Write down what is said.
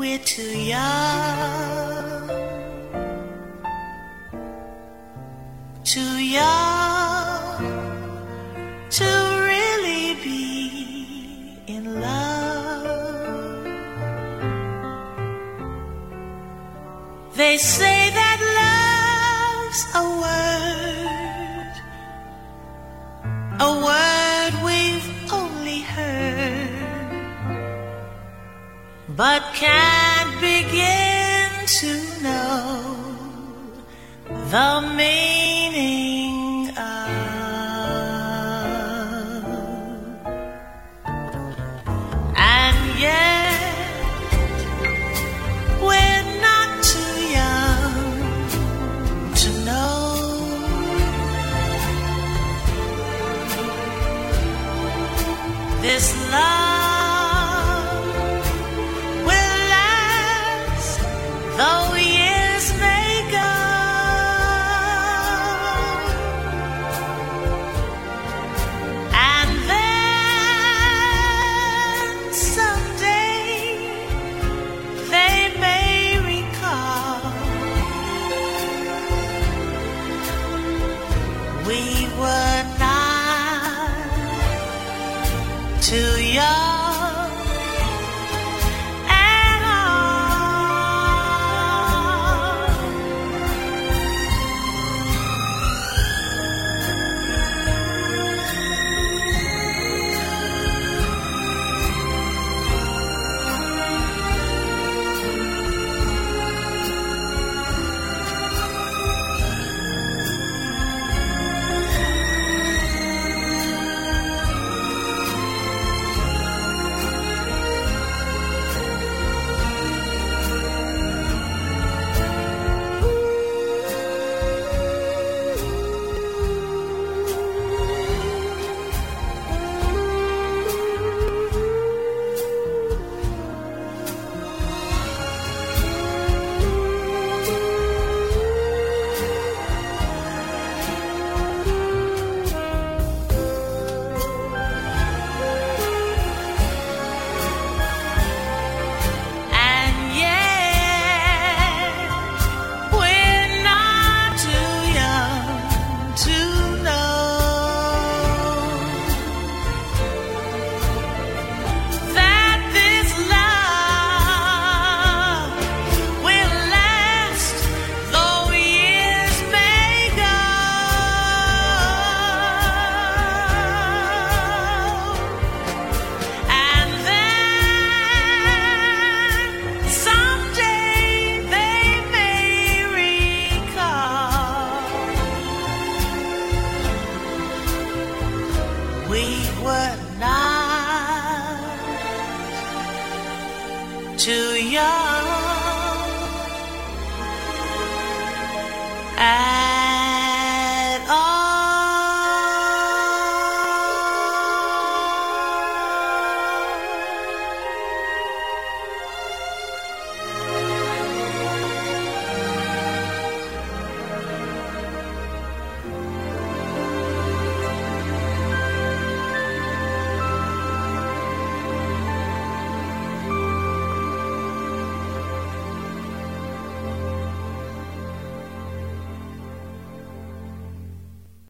we're too young, too young to really be in love. They say that love's a word, but can't begin to know the meaning of. And yet, we're not too young to know. This love too too young